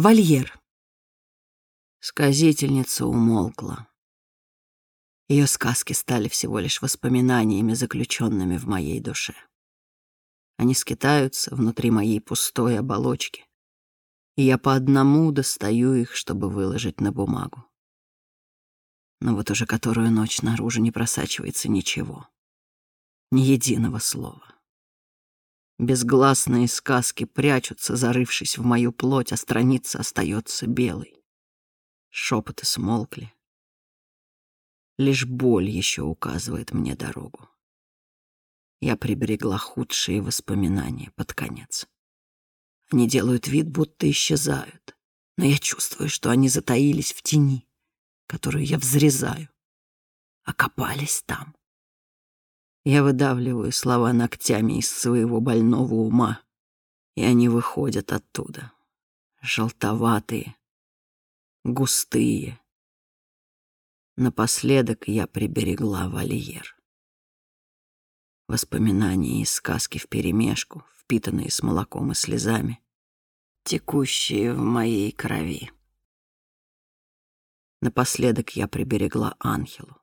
Вольер. Сказительница умолкла. Ее сказки стали всего лишь воспоминаниями, заключенными в моей душе. Они скитаются внутри моей пустой оболочки, и я по одному достаю их, чтобы выложить на бумагу. Но вот уже которую ночь наружу не просачивается ничего, ни единого слова. Безгласные сказки прячутся, зарывшись в мою плоть, а страница остается белой. Шепоты смолкли. Лишь боль еще указывает мне дорогу. Я приберегла худшие воспоминания под конец. Они делают вид, будто исчезают, но я чувствую, что они затаились в тени, которую я взрезаю, окопались там. Я выдавливаю слова ногтями из своего больного ума, и они выходят оттуда. Желтоватые, густые. Напоследок я приберегла вольер. Воспоминания и сказки вперемешку, впитанные с молоком и слезами, текущие в моей крови. Напоследок я приберегла Анхелу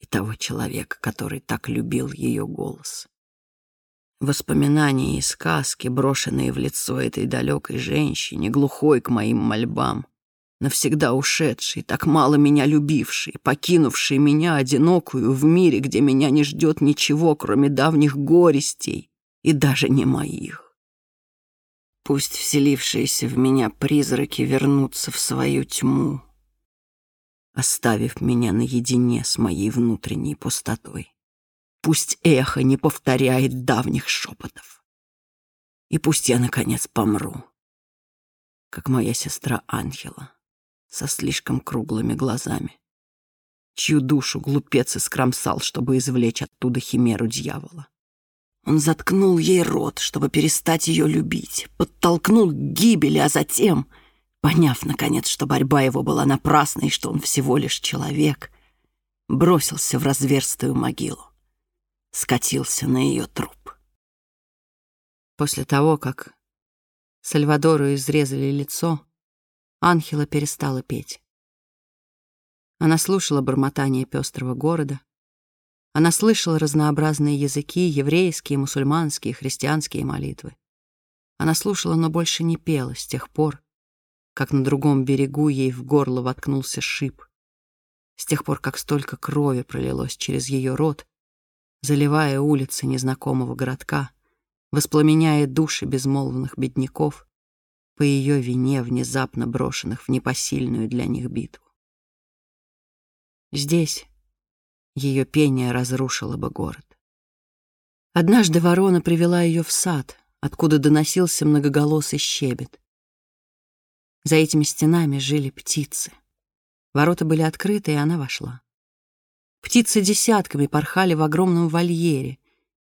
и того человека, который так любил ее голос. Воспоминания и сказки, брошенные в лицо этой далекой женщине, глухой к моим мольбам, навсегда ушедшей, так мало меня любившей, покинувшей меня одинокую в мире, где меня не ждет ничего, кроме давних горестей и даже не моих. Пусть вселившиеся в меня призраки вернутся в свою тьму, оставив меня наедине с моей внутренней пустотой. Пусть эхо не повторяет давних шепотов. И пусть я, наконец, помру, как моя сестра Ангела, со слишком круглыми глазами, чью душу глупец искромсал, чтобы извлечь оттуда химеру дьявола. Он заткнул ей рот, чтобы перестать ее любить, подтолкнул к гибели, а затем Поняв, наконец, что борьба его была напрасной, что он всего лишь человек, бросился в разверстую могилу, скатился на ее труп. После того, как Сальвадору изрезали лицо, Анхела перестала петь. Она слушала бормотание пестрого города, она слышала разнообразные языки, еврейские, мусульманские, христианские молитвы. Она слушала, но больше не пела с тех пор, как на другом берегу ей в горло воткнулся шип. С тех пор, как столько крови пролилось через ее рот, заливая улицы незнакомого городка, воспламеняя души безмолвных бедняков, по ее вине внезапно брошенных в непосильную для них битву. Здесь ее пение разрушило бы город. Однажды ворона привела ее в сад, откуда доносился многоголосый щебет. За этими стенами жили птицы. Ворота были открыты, и она вошла. Птицы десятками порхали в огромном вольере,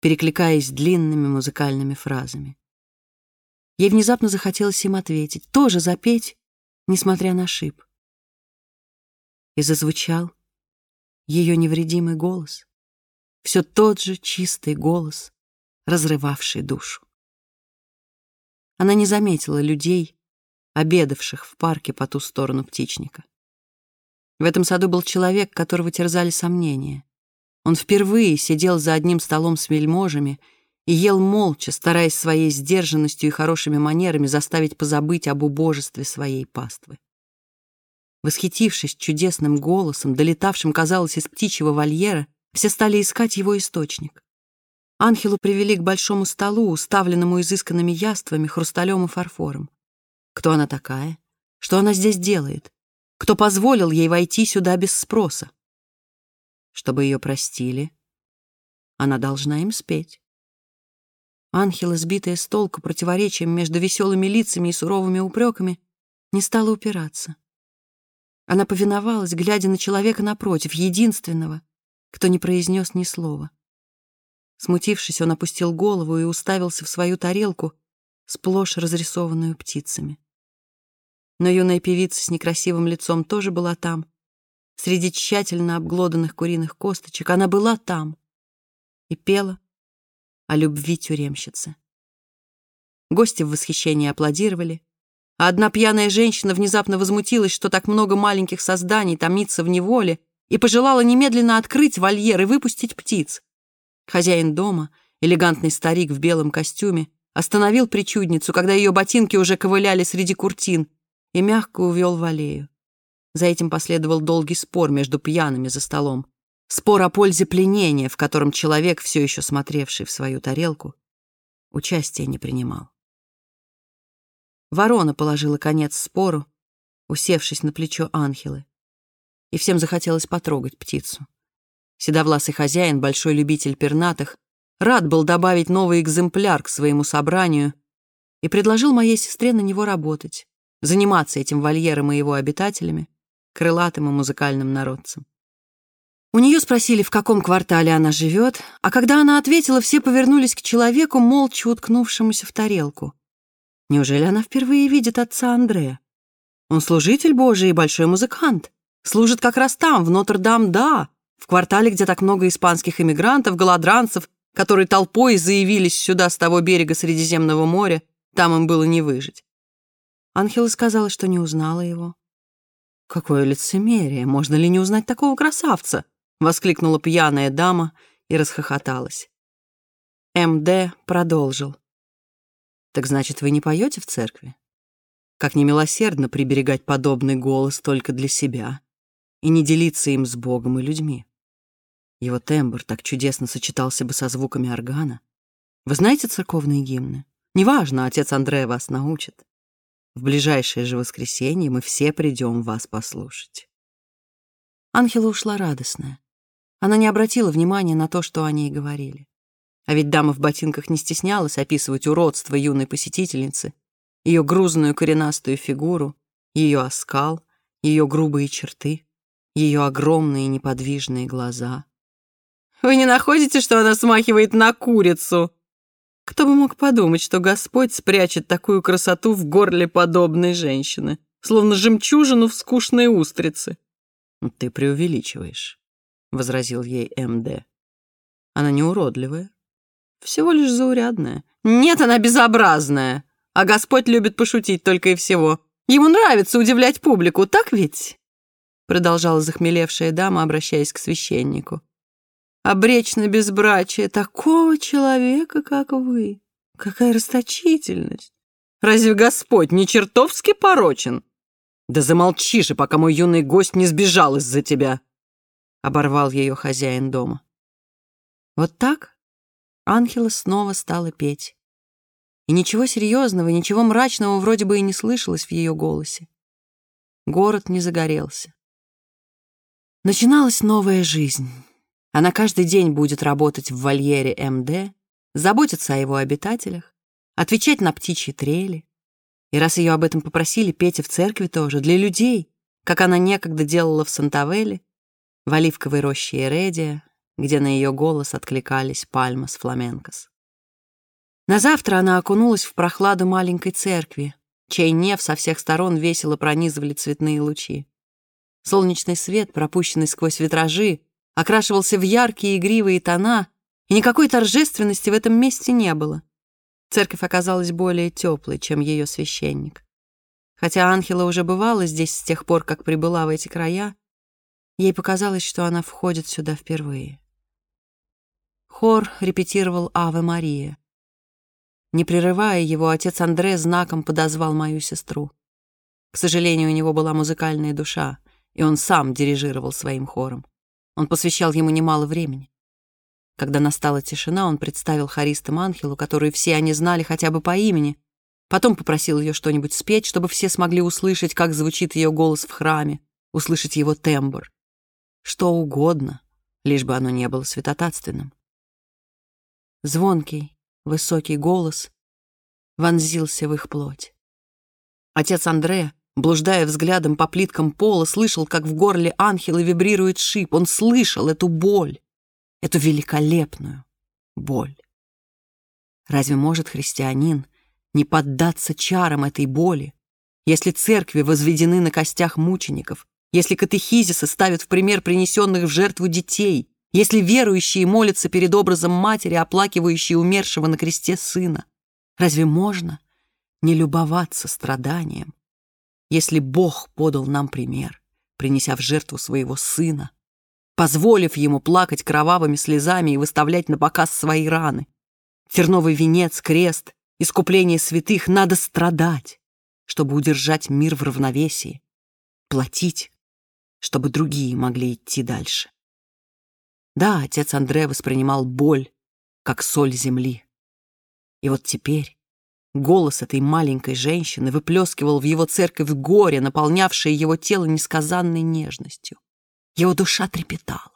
перекликаясь длинными музыкальными фразами. Ей внезапно захотелось им ответить, тоже запеть, несмотря на шип. И зазвучал ее невредимый голос, все тот же чистый голос, разрывавший душу. Она не заметила людей, обедавших в парке по ту сторону птичника. В этом саду был человек, которого терзали сомнения. Он впервые сидел за одним столом с вельможами и ел молча, стараясь своей сдержанностью и хорошими манерами заставить позабыть об убожестве своей паствы. Восхитившись чудесным голосом, долетавшим, казалось, из птичьего вольера, все стали искать его источник. Анхелу привели к большому столу, уставленному изысканными яствами, хрусталем и фарфором. Кто она такая? Что она здесь делает? Кто позволил ей войти сюда без спроса? Чтобы ее простили, она должна им спеть. Анхела, сбитая с толку противоречием между веселыми лицами и суровыми упреками, не стала упираться. Она повиновалась, глядя на человека напротив, единственного, кто не произнес ни слова. Смутившись, он опустил голову и уставился в свою тарелку, сплошь разрисованную птицами. Но юная певица с некрасивым лицом тоже была там. Среди тщательно обглоданных куриных косточек она была там и пела о любви тюремщицы. Гости в восхищении аплодировали, а одна пьяная женщина внезапно возмутилась, что так много маленьких созданий томится в неволе, и пожелала немедленно открыть вольер и выпустить птиц. Хозяин дома, элегантный старик в белом костюме, остановил причудницу, когда ее ботинки уже ковыляли среди куртин, и мягко увел в аллею. За этим последовал долгий спор между пьяными за столом. Спор о пользе пленения, в котором человек, все еще смотревший в свою тарелку, участия не принимал. Ворона положила конец спору, усевшись на плечо Анхелы, и всем захотелось потрогать птицу. Седовласый хозяин, большой любитель пернатых, рад был добавить новый экземпляр к своему собранию и предложил моей сестре на него работать, заниматься этим вольером и его обитателями, крылатым и музыкальным народцем. У нее спросили, в каком квартале она живет, а когда она ответила, все повернулись к человеку, молча уткнувшемуся в тарелку. Неужели она впервые видит отца Андрея? Он служитель Божий и большой музыкант. Служит как раз там, в Нотр-Дам, да, в квартале, где так много испанских иммигрантов, голодранцев, которые толпой заявились сюда с того берега Средиземного моря, там им было не выжить. Анхела сказала, что не узнала его. «Какое лицемерие! Можно ли не узнать такого красавца?» воскликнула пьяная дама и расхохоталась. МД продолжил. «Так значит, вы не поете в церкви? Как немилосердно приберегать подобный голос только для себя и не делиться им с Богом и людьми. Его тембр так чудесно сочетался бы со звуками органа. Вы знаете церковные гимны? Неважно, отец Андрея вас научит. В ближайшее же воскресенье мы все придем вас послушать». Анхела ушла радостная. Она не обратила внимания на то, что о ней говорили. А ведь дама в ботинках не стеснялась описывать уродство юной посетительницы, ее грузную коренастую фигуру, ее оскал, ее грубые черты, ее огромные неподвижные глаза. «Вы не находите, что она смахивает на курицу?» Кто бы мог подумать, что Господь спрячет такую красоту в горле подобной женщины, словно жемчужину в скучной устрице? Ты преувеличиваешь. — возразил ей МД. «Она не уродливая, всего лишь заурядная. Нет, она безобразная, а Господь любит пошутить только и всего. Ему нравится удивлять публику, так ведь?» Продолжала захмелевшая дама, обращаясь к священнику. «Обречь на безбрачие такого человека, как вы. Какая расточительность! Разве Господь не чертовски порочен? Да замолчи же, пока мой юный гость не сбежал из-за тебя!» оборвал ее хозяин дома. Вот так Анхела снова стала петь. И ничего серьезного, ничего мрачного вроде бы и не слышалось в ее голосе. Город не загорелся. Начиналась новая жизнь. Она каждый день будет работать в вольере МД, заботиться о его обитателях, отвечать на птичьи трели. И раз ее об этом попросили, петь и в церкви тоже, для людей, как она некогда делала в Сантавеле, в оливковой роще Эредия, где на ее голос откликались пальмы с фламенкос. На завтра она окунулась в прохладу маленькой церкви, чей неф со всех сторон весело пронизывали цветные лучи. Солнечный свет, пропущенный сквозь витражи, окрашивался в яркие игривые тона, и никакой торжественности в этом месте не было. Церковь оказалась более теплой, чем ее священник. Хотя Анхела уже бывала здесь с тех пор, как прибыла в эти края, Ей показалось, что она входит сюда впервые. Хор репетировал «Аве Мария». Не прерывая его, отец Андре знаком подозвал мою сестру. К сожалению, у него была музыкальная душа, и он сам дирижировал своим хором. Он посвящал ему немало времени. Когда настала тишина, он представил хористам Анхелу, которую все они знали хотя бы по имени, потом попросил ее что-нибудь спеть, чтобы все смогли услышать, как звучит ее голос в храме, услышать его тембр что угодно, лишь бы оно не было святотатственным. Звонкий, высокий голос вонзился в их плоть. Отец Андре, блуждая взглядом по плиткам пола, слышал, как в горле Анхела вибрирует шип. Он слышал эту боль, эту великолепную боль. Разве может христианин не поддаться чарам этой боли, если церкви возведены на костях мучеников, если катехизисы ставят в пример принесенных в жертву детей, если верующие молятся перед образом матери, оплакивающей умершего на кресте сына. Разве можно не любоваться страданием, если Бог подал нам пример, принеся в жертву своего сына, позволив ему плакать кровавыми слезами и выставлять на показ свои раны? Терновый венец, крест, искупление святых надо страдать, чтобы удержать мир в равновесии, платить, чтобы другие могли идти дальше. Да, отец Андре воспринимал боль, как соль земли. И вот теперь голос этой маленькой женщины выплескивал в его церковь горе, наполнявшее его тело несказанной нежностью. Его душа трепетала.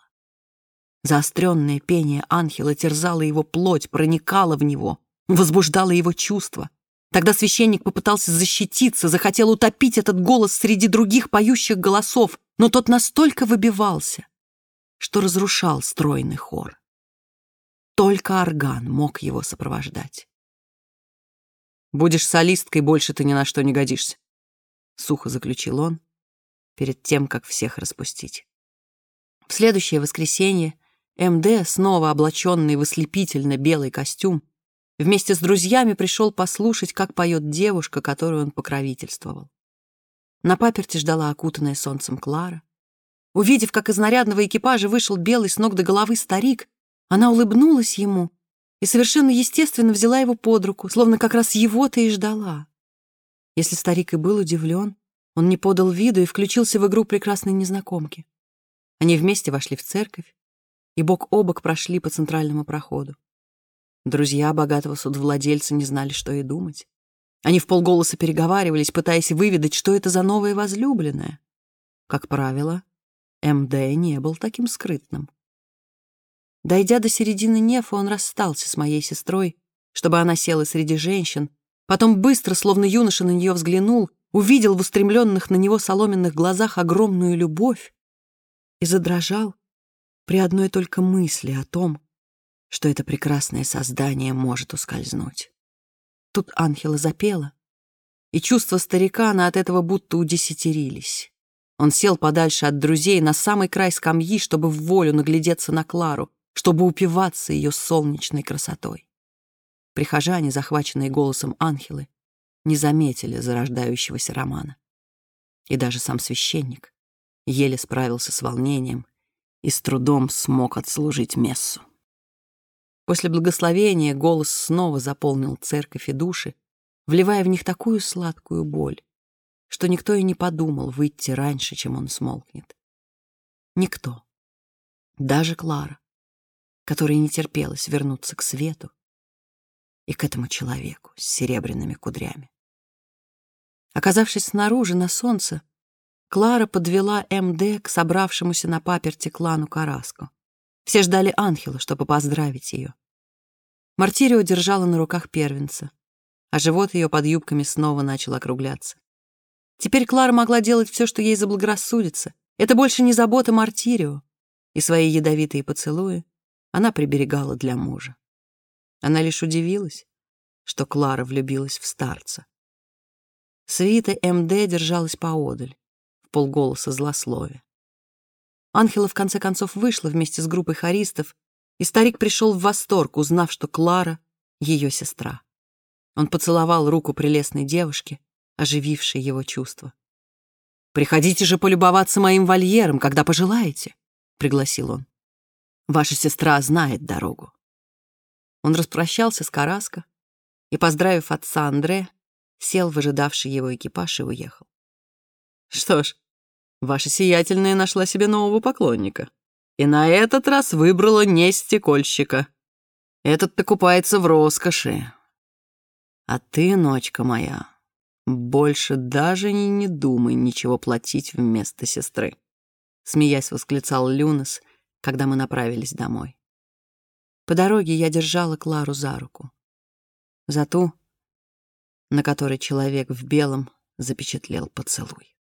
Заостренное пение ангела терзало его плоть, проникало в него, возбуждало его чувства. Тогда священник попытался защититься, захотел утопить этот голос среди других поющих голосов, но тот настолько выбивался, что разрушал стройный хор. Только орган мог его сопровождать. «Будешь солисткой, больше ты ни на что не годишься», — сухо заключил он перед тем, как всех распустить. В следующее воскресенье МД, снова облаченный в ослепительно белый костюм, вместе с друзьями пришел послушать, как поет девушка, которую он покровительствовал. На паперте ждала окутанная солнцем Клара. Увидев, как из нарядного экипажа вышел белый с ног до головы старик, она улыбнулась ему и совершенно естественно взяла его под руку, словно как раз его-то и ждала. Если старик и был удивлен, он не подал виду и включился в игру прекрасной незнакомки. Они вместе вошли в церковь и бок о бок прошли по центральному проходу. Друзья богатого судовладельца не знали, что и думать. Они в полголоса переговаривались, пытаясь выведать, что это за новая возлюбленная. Как правило, МД не был таким скрытным. Дойдя до середины нефа, он расстался с моей сестрой, чтобы она села среди женщин, потом быстро, словно юноша на нее взглянул, увидел в устремленных на него соломенных глазах огромную любовь и задрожал при одной только мысли о том, что это прекрасное создание может ускользнуть. Тут Анхела запела, и чувства старикана от этого будто удесятерились. Он сел подальше от друзей на самый край скамьи, чтобы в волю наглядеться на Клару, чтобы упиваться ее солнечной красотой. Прихожане, захваченные голосом Анхелы, не заметили зарождающегося романа. И даже сам священник еле справился с волнением и с трудом смог отслужить мессу. После благословения голос снова заполнил церковь и души, вливая в них такую сладкую боль, что никто и не подумал выйти раньше, чем он смолкнет. Никто. Даже Клара которой не терпелось вернуться к свету и к этому человеку с серебряными кудрями. Оказавшись снаружи на солнце, Клара подвела МД к собравшемуся на паперте клану Караско. Все ждали Анхела, чтобы поздравить ее. Мартирио держала на руках первенца, а живот ее под юбками снова начал округляться. Теперь Клара могла делать все, что ей заблагорассудится. Это больше не забота Мартирио, и свои ядовитые поцелуи она приберегала для мужа. Она лишь удивилась, что Клара влюбилась в старца. Свита МД держалась поодаль, в полголоса злословия. Анхела в конце концов вышла вместе с группой хористов, и старик пришел в восторг, узнав, что Клара — ее сестра. Он поцеловал руку прелестной девушки, оживившей его чувства. «Приходите же полюбоваться моим вольером, когда пожелаете», — пригласил он. Ваша сестра знает дорогу». Он распрощался с Караско и, поздравив отца Андре, сел в ожидавший его экипаж и уехал. «Что ж, ваша сиятельная нашла себе нового поклонника и на этот раз выбрала не стекольщика. Этот-то купается в роскоши. А ты, ночка моя, больше даже не, думай ничего платить вместо сестры», смеясь восклицал Люнес — когда мы направились домой. По дороге я держала Клару за руку. За ту, на которой человек в белом запечатлел поцелуй.